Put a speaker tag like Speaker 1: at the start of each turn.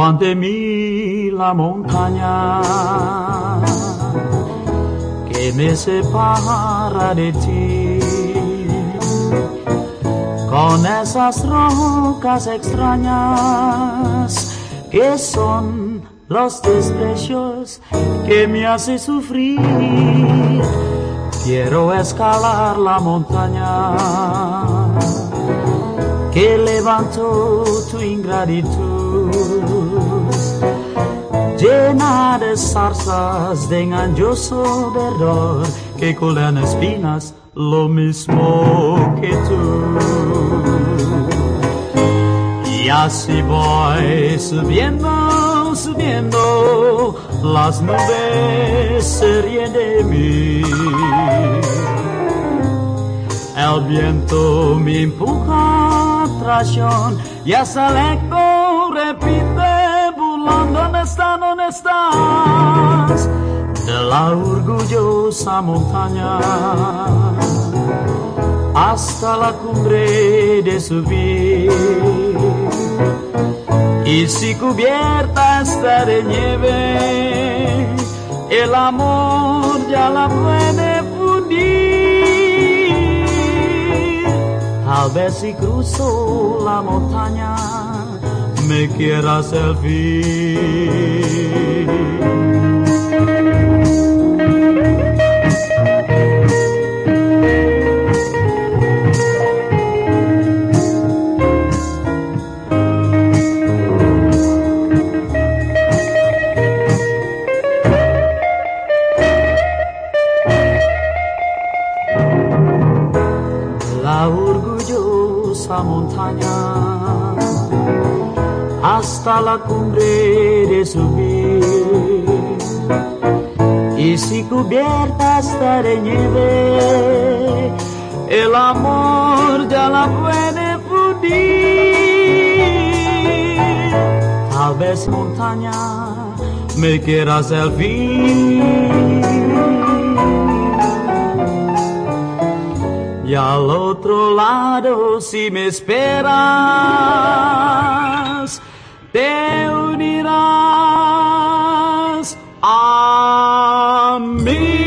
Speaker 1: ante mí la montaña que me separa de ti. Con esas rocas extrañas que son los desprecios que me hace sufrir. Quiero escalar la montaña que levantó tu ingratitud, llena de zarzas de engañoso verdor que colan espinas lo mismo que tú. Y así voy subiendo, subiendo, las nubes se ríen de mí. El viento me empuja traición y hasta repite burlando ¿dónde estás, dónde estás? De la orgullosa montaña hasta la cumbre de subir. Y si cubierta está de nieve, el amor ya la puede fundir. Tal vez si cruzo la montaña, me quieras el fin. Orgullosa montaña hasta la cumbre de subir. Y si cubierta está de nieve, el amor ya la puede fundir. Tal vez montaña me quieras el fin. Y al otro lado, si me esperas, te unirás a mí.